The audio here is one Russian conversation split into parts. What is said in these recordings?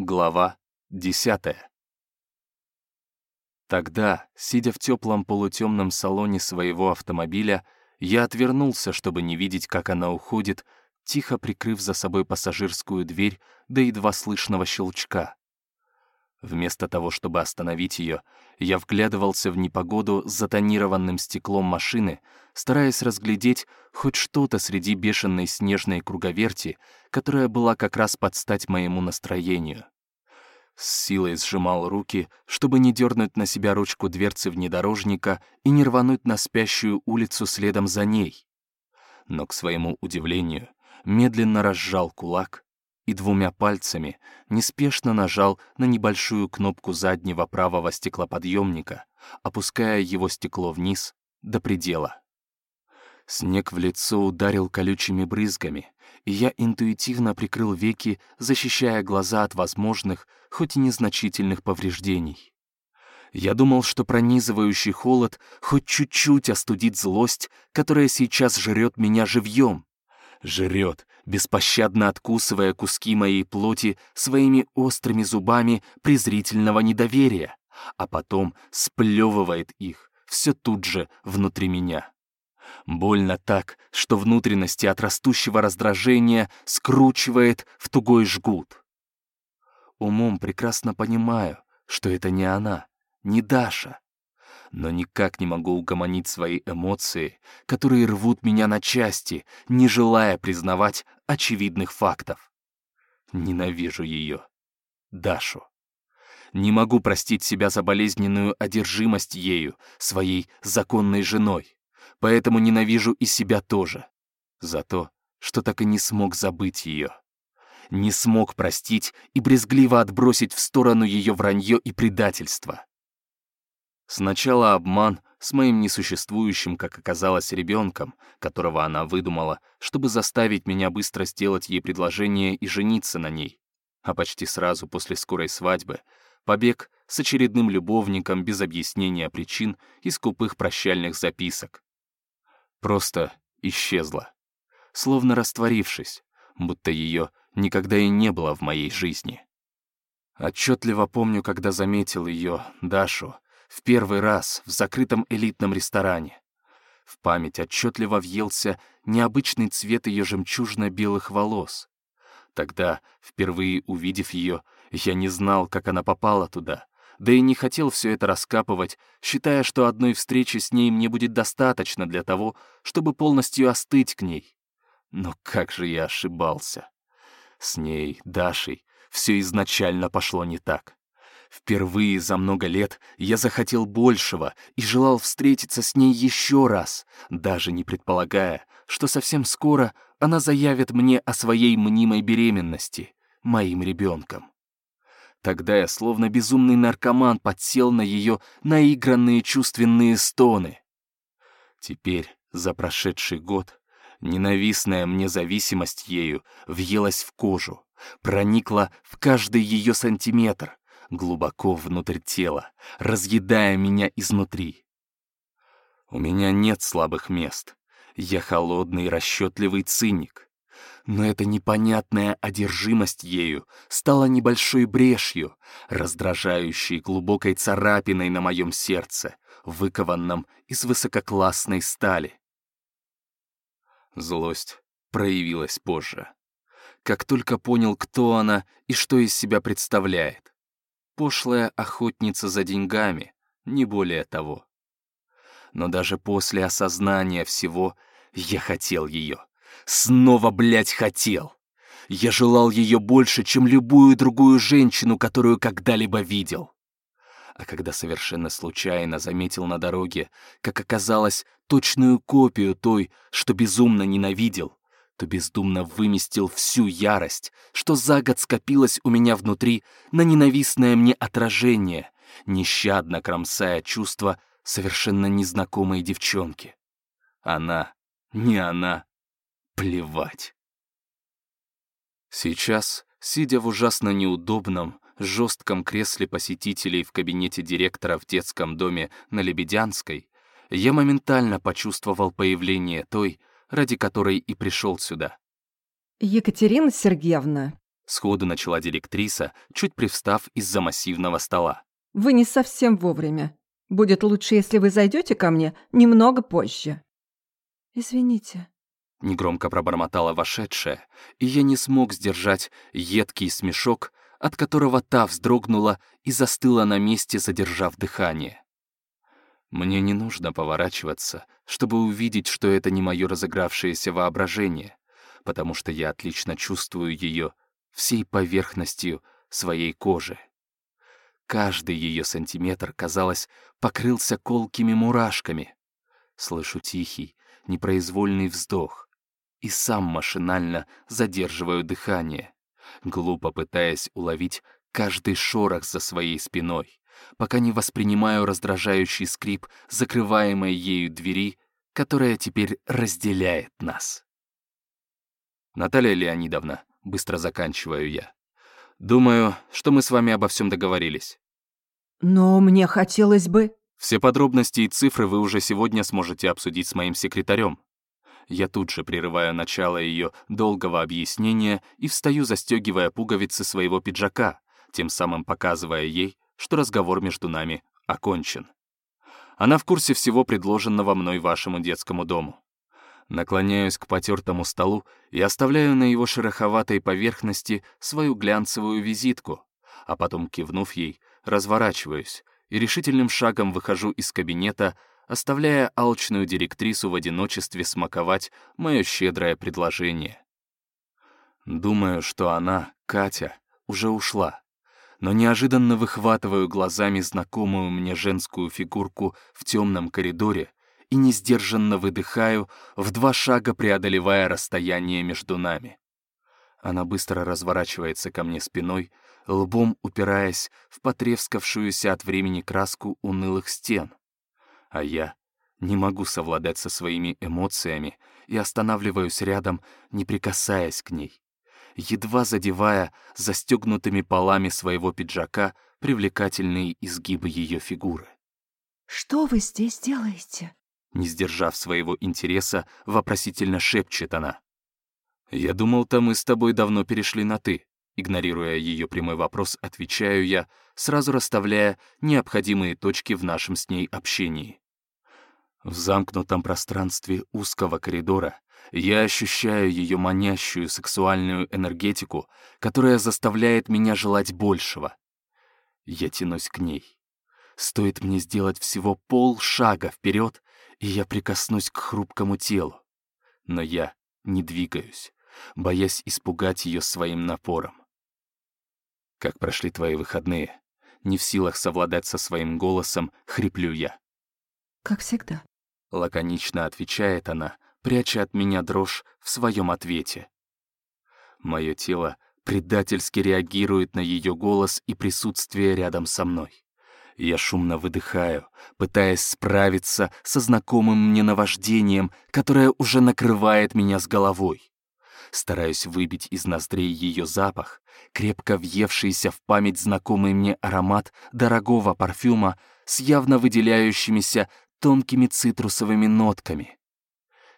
Глава десятая. Тогда, сидя в теплом полутемном салоне своего автомобиля, я отвернулся, чтобы не видеть, как она уходит, тихо прикрыв за собой пассажирскую дверь до едва слышного щелчка. Вместо того, чтобы остановить ее, я вглядывался в непогоду с затонированным стеклом машины, стараясь разглядеть хоть что-то среди бешеной снежной круговерти, которая была как раз под стать моему настроению. С силой сжимал руки, чтобы не дернуть на себя ручку дверцы внедорожника и не рвануть на спящую улицу следом за ней. Но, к своему удивлению, медленно разжал кулак и двумя пальцами неспешно нажал на небольшую кнопку заднего правого стеклоподъемника, опуская его стекло вниз до предела. Снег в лицо ударил колючими брызгами, и я интуитивно прикрыл веки, защищая глаза от возможных, хоть и незначительных повреждений. Я думал, что пронизывающий холод хоть чуть-чуть остудит злость, которая сейчас жрет меня живьем. Жрет, беспощадно откусывая куски моей плоти своими острыми зубами презрительного недоверия, а потом сплевывает их все тут же внутри меня. Больно так, что внутренности от растущего раздражения скручивает в тугой жгут. Умом прекрасно понимаю, что это не она, не Даша, но никак не могу угомонить свои эмоции, которые рвут меня на части, не желая признавать очевидных фактов. Ненавижу ее. Дашу. Не могу простить себя за болезненную одержимость ею, своей законной женой. Поэтому ненавижу и себя тоже. За то, что так и не смог забыть ее. Не смог простить и брезгливо отбросить в сторону ее вранье и предательство. Сначала обман с моим несуществующим, как оказалось, ребенком, которого она выдумала, чтобы заставить меня быстро сделать ей предложение и жениться на ней. А почти сразу после скорой свадьбы побег с очередным любовником без объяснения причин и скупых прощальных записок. Просто исчезла, словно растворившись, будто ее никогда и не было в моей жизни. Отчетливо помню, когда заметил ее, Дашу, в первый раз в закрытом элитном ресторане. В память отчетливо въелся необычный цвет ее жемчужно-белых волос. Тогда, впервые увидев ее, я не знал, как она попала туда, да и не хотел все это раскапывать, считая, что одной встречи с ней мне будет достаточно для того, чтобы полностью остыть к ней. Но как же я ошибался. С ней, Дашей, все изначально пошло не так. Впервые за много лет я захотел большего и желал встретиться с ней еще раз, даже не предполагая, что совсем скоро она заявит мне о своей мнимой беременности, моим ребенком. Тогда я, словно безумный наркоман, подсел на ее наигранные чувственные стоны. Теперь, за прошедший год, ненавистная мне зависимость ею въелась в кожу, проникла в каждый ее сантиметр, глубоко внутрь тела, разъедая меня изнутри. У меня нет слабых мест. Я холодный, расчетливый циник. Но эта непонятная одержимость ею стала небольшой брешью, раздражающей глубокой царапиной на моем сердце, выкованном из высококлассной стали. Злость проявилась позже. Как только понял, кто она и что из себя представляет пошлая охотница за деньгами, не более того. Но даже после осознания всего я хотел ее. Снова, блядь, хотел. Я желал ее больше, чем любую другую женщину, которую когда-либо видел. А когда совершенно случайно заметил на дороге, как оказалось, точную копию той, что безумно ненавидел, то бездумно выместил всю ярость, что за год скопилось у меня внутри на ненавистное мне отражение, нещадно кромсая чувства совершенно незнакомой девчонки. Она, не она, плевать. Сейчас, сидя в ужасно неудобном, жестком кресле посетителей в кабинете директора в детском доме на Лебедянской, я моментально почувствовал появление той, ради которой и пришел сюда. «Екатерина Сергеевна, Сходу начала директриса, чуть привстав из-за массивного стола. «Вы не совсем вовремя. Будет лучше, если вы зайдете ко мне немного позже». «Извините», — негромко пробормотала вошедшая, и я не смог сдержать едкий смешок, от которого та вздрогнула и застыла на месте, задержав дыхание. Мне не нужно поворачиваться, чтобы увидеть, что это не мое разыгравшееся воображение, потому что я отлично чувствую ее всей поверхностью своей кожи. Каждый ее сантиметр, казалось, покрылся колкими мурашками. Слышу тихий, непроизвольный вздох и сам машинально задерживаю дыхание, глупо пытаясь уловить каждый шорох за своей спиной, пока не воспринимаю раздражающий скрип закрываемой ею двери, которая теперь разделяет нас. Наталья Леонидовна, быстро заканчиваю я. Думаю, что мы с вами обо всем договорились. Но мне хотелось бы... Все подробности и цифры вы уже сегодня сможете обсудить с моим секретарем. Я тут же прерываю начало ее долгого объяснения и встаю, застегивая пуговицы своего пиджака, тем самым показывая ей, что разговор между нами окончен. Она в курсе всего предложенного мной вашему детскому дому. Наклоняюсь к потертому столу и оставляю на его шероховатой поверхности свою глянцевую визитку, а потом, кивнув ей, разворачиваюсь и решительным шагом выхожу из кабинета, оставляя алчную директрису в одиночестве смаковать мое щедрое предложение. Думаю, что она, Катя, уже ушла, но неожиданно выхватываю глазами знакомую мне женскую фигурку в темном коридоре и несдержанно выдыхаю, в два шага преодолевая расстояние между нами. Она быстро разворачивается ко мне спиной, лбом упираясь в потрескавшуюся от времени краску унылых стен. А я не могу совладать со своими эмоциями и останавливаюсь рядом, не прикасаясь к ней, едва задевая застегнутыми полами своего пиджака привлекательные изгибы ее фигуры. «Что вы здесь делаете?» Не сдержав своего интереса, вопросительно шепчет она. «Я думал-то мы с тобой давно перешли на «ты». Игнорируя ее прямой вопрос, отвечаю я, сразу расставляя необходимые точки в нашем с ней общении. В замкнутом пространстве узкого коридора я ощущаю ее манящую сексуальную энергетику, которая заставляет меня желать большего. Я тянусь к ней. Стоит мне сделать всего полшага вперед, и я прикоснусь к хрупкому телу. Но я не двигаюсь, боясь испугать ее своим напором. «Как прошли твои выходные?» Не в силах совладать со своим голосом, хриплю я. «Как всегда», — лаконично отвечает она, пряча от меня дрожь в своем ответе. Мое тело предательски реагирует на ее голос и присутствие рядом со мной. Я шумно выдыхаю, пытаясь справиться со знакомым мне наваждением, которое уже накрывает меня с головой. Стараюсь выбить из ноздрей ее запах, крепко въевшийся в память знакомый мне аромат дорогого парфюма с явно выделяющимися тонкими цитрусовыми нотками.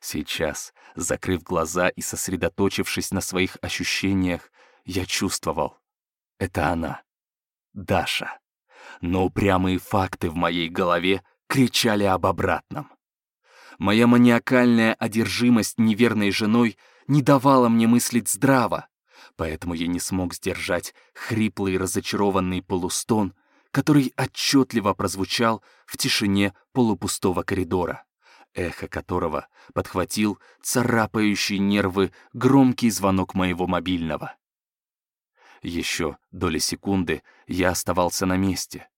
Сейчас, закрыв глаза и сосредоточившись на своих ощущениях, я чувствовал — это она, Даша но упрямые факты в моей голове кричали об обратном. Моя маниакальная одержимость неверной женой не давала мне мыслить здраво, поэтому я не смог сдержать хриплый разочарованный полустон, который отчетливо прозвучал в тишине полупустого коридора, эхо которого подхватил царапающий нервы громкий звонок моего мобильного. Еще доли секунды я оставался на месте.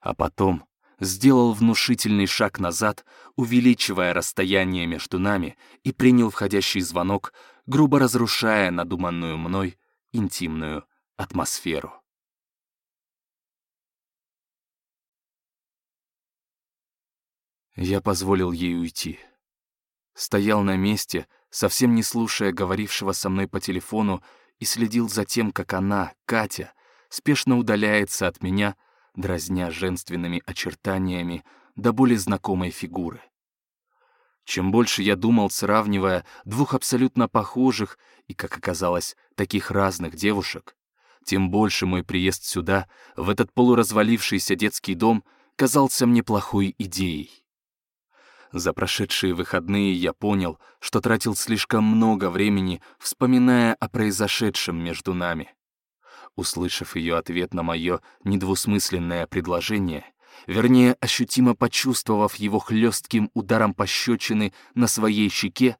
А потом сделал внушительный шаг назад, увеличивая расстояние между нами и принял входящий звонок, грубо разрушая надуманную мной интимную атмосферу. Я позволил ей уйти. Стоял на месте, совсем не слушая говорившего со мной по телефону и следил за тем, как она, Катя, спешно удаляется от меня, дразня женственными очертаниями до более знакомой фигуры. Чем больше я думал, сравнивая двух абсолютно похожих и, как оказалось, таких разных девушек, тем больше мой приезд сюда, в этот полуразвалившийся детский дом, казался мне плохой идеей. За прошедшие выходные я понял, что тратил слишком много времени, вспоминая о произошедшем между нами. Услышав ее ответ на мое недвусмысленное предложение, вернее, ощутимо почувствовав его хлестким ударом пощечины на своей щеке,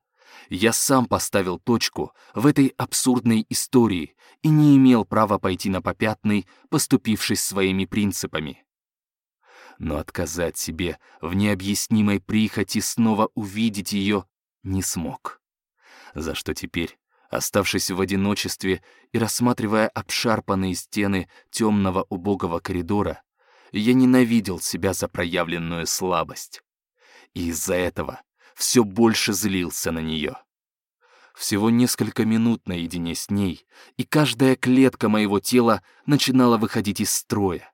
я сам поставил точку в этой абсурдной истории и не имел права пойти на попятный, поступившись своими принципами. Но отказать себе в необъяснимой прихоти снова увидеть ее не смог. За что теперь, оставшись в одиночестве и рассматривая обшарпанные стены темного убогого коридора, я ненавидел себя за проявленную слабость. И из-за этого все больше злился на нее. Всего несколько минут наедине с ней, и каждая клетка моего тела начинала выходить из строя.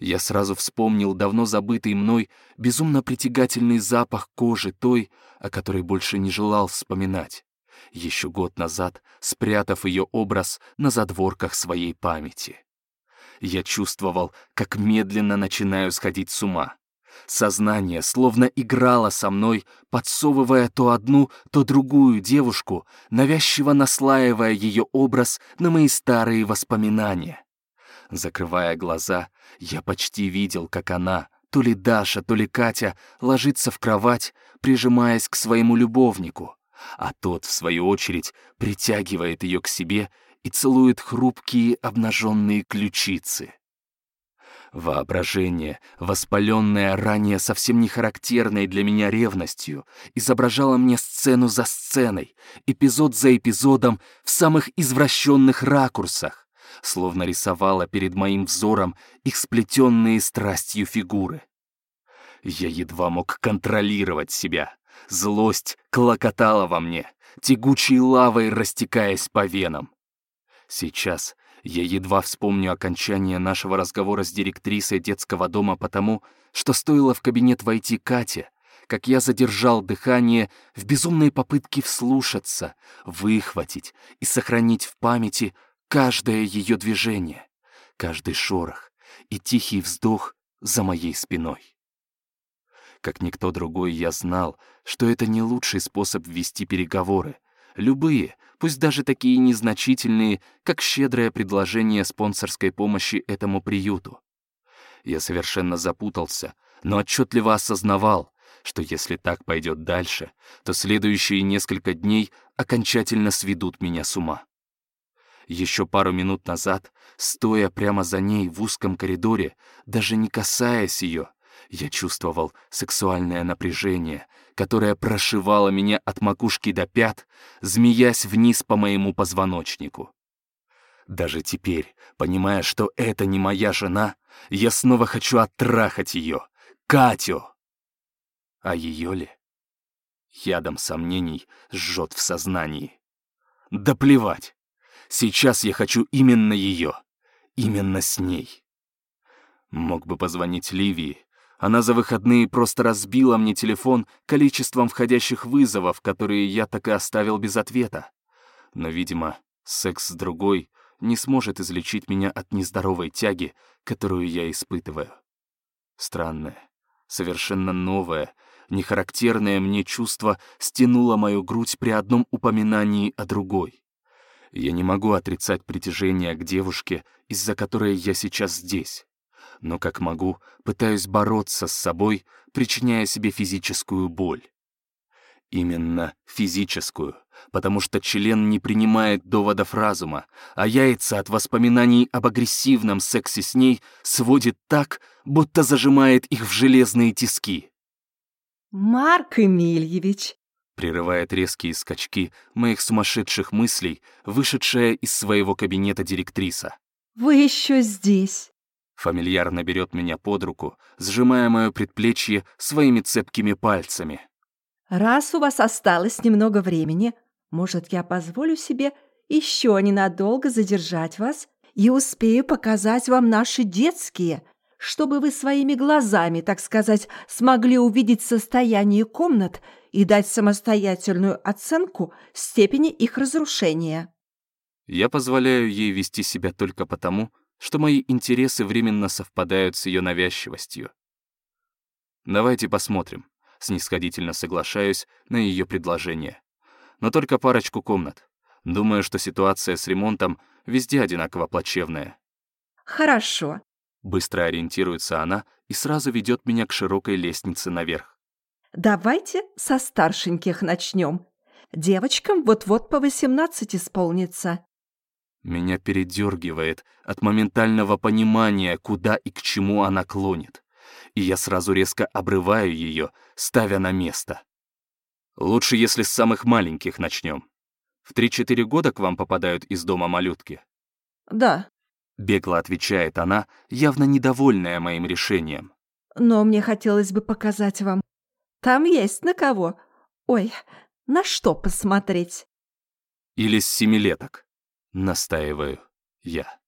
Я сразу вспомнил давно забытый мной безумно притягательный запах кожи той, о которой больше не желал вспоминать, еще год назад спрятав ее образ на задворках своей памяти. Я чувствовал, как медленно начинаю сходить с ума. Сознание словно играло со мной, подсовывая то одну, то другую девушку, навязчиво наслаивая ее образ на мои старые воспоминания. Закрывая глаза, я почти видел, как она, то ли Даша, то ли Катя, ложится в кровать, прижимаясь к своему любовнику, а тот, в свою очередь, притягивает ее к себе и целует хрупкие обнаженные ключицы. Воображение, воспаленное ранее совсем не характерной для меня ревностью, изображало мне сцену за сценой, эпизод за эпизодом в самых извращенных ракурсах, словно рисовало перед моим взором их сплетенные страстью фигуры. Я едва мог контролировать себя. Злость клокотала во мне, тягучей лавой растекаясь по венам. Сейчас я едва вспомню окончание нашего разговора с директрисой детского дома потому, что стоило в кабинет войти Кате, как я задержал дыхание в безумной попытке вслушаться, выхватить и сохранить в памяти каждое ее движение, каждый шорох и тихий вздох за моей спиной. Как никто другой я знал, что это не лучший способ вести переговоры, любые, пусть даже такие незначительные, как щедрое предложение спонсорской помощи этому приюту. Я совершенно запутался, но отчетливо осознавал, что если так пойдет дальше, то следующие несколько дней окончательно сведут меня с ума. Еще пару минут назад, стоя прямо за ней в узком коридоре, даже не касаясь ее, я чувствовал сексуальное напряжение, которое прошивало меня от макушки до пят, змеясь вниз по моему позвоночнику. Даже теперь, понимая, что это не моя жена, я снова хочу оттрахать ее, Катю. А ее ли? Ядом сомнений жжет в сознании. Да плевать. Сейчас я хочу именно ее. Именно с ней. Мог бы позвонить Ливии, она за выходные просто разбила мне телефон количеством входящих вызовов, которые я так и оставил без ответа. Но, видимо, секс с другой не сможет излечить меня от нездоровой тяги, которую я испытываю. Странное, совершенно новое, нехарактерное мне чувство стянуло мою грудь при одном упоминании о другой. Я не могу отрицать притяжение к девушке, из-за которой я сейчас здесь но как могу, пытаюсь бороться с собой, причиняя себе физическую боль. Именно физическую, потому что член не принимает доводов разума, а яйца от воспоминаний об агрессивном сексе с ней сводит так, будто зажимает их в железные тиски. «Марк Эмильевич!» Прерывает резкие скачки моих сумасшедших мыслей, вышедшая из своего кабинета директриса. «Вы еще здесь!» Фамильярно берет меня под руку, сжимая мое предплечье своими цепкими пальцами. «Раз у вас осталось немного времени, может, я позволю себе еще ненадолго задержать вас и успею показать вам наши детские, чтобы вы своими глазами, так сказать, смогли увидеть состояние комнат и дать самостоятельную оценку степени их разрушения. Я позволяю ей вести себя только потому, что мои интересы временно совпадают с ее навязчивостью. Давайте посмотрим. Снисходительно соглашаюсь на ее предложение. Но только парочку комнат. Думаю, что ситуация с ремонтом везде одинаково плачевная. Хорошо. Быстро ориентируется она и сразу ведет меня к широкой лестнице наверх. Давайте со старшеньких начнем. Девочкам вот-вот по 18 исполнится. Меня передергивает от моментального понимания, куда и к чему она клонит. И я сразу резко обрываю ее, ставя на место. Лучше, если с самых маленьких начнем. В 3-4 года к вам попадают из дома малютки? Да. Бегло отвечает она, явно недовольная моим решением. Но мне хотелось бы показать вам. Там есть на кого. Ой, на что посмотреть. Или с семилеток. Настаиваю я.